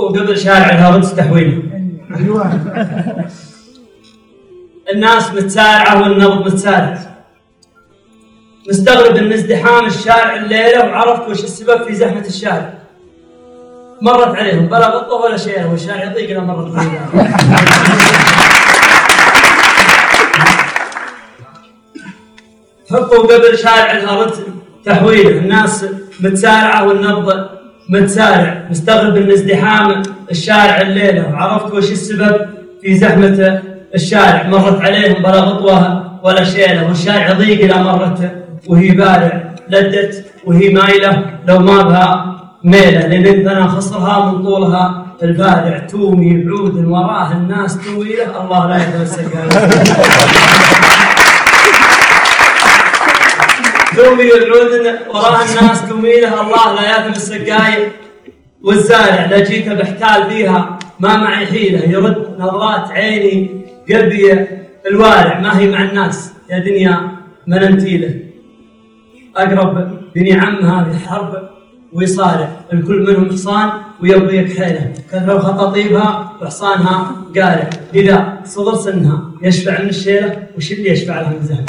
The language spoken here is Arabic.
خطوا قبل شارع الهرد تحويله أيوه. الناس متسارعة والنبض متسارع. مستغرب إن ازدحام الشارع الليلة وعرفت وش السبب في زحمة الشارع. مرت عليهم بلا غطة ولا شيء والشارع يضيق إلى مرت عليهم حطوا قبل شارع الأرض تحويله. الناس متسارعة والنبض متسارع مستغرب ان ازدحام الشارع الليلة. وعرفت وش السبب؟ في زحمة الشارع. مرت عليهم بلا غطوة ولا شيلة. والشارع ضيق إلى مرت وهي بارع. لدت وهي مايلة لو ما بها ميلة. لأن أنا خصرها من طولها البارع تومي بعود وراه الناس طويلة الله لا يتمسك تومي العود وراها الناس توميله الله لا ياثم السقاية والزارع لا جيت بحتال فيها ما معي حيلة. يرد نظرات عيني قلبي الوارع ما هي مع الناس. يا دنيا مننتيله أقرب بني عم هذه حرب ويصارع الكل منهم حصان ويبغي يكحيله كثروا خطاطيبها وحصانها قارع إذا صدر سنها يشفع من الشيلة وش اللي يشفع لها من زهر؟